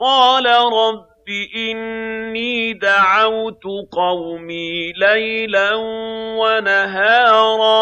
قَالَ رَبِّ إِنِّي دَعَوْتُ قَوْمِي لَيْلًا وَنَهَارًا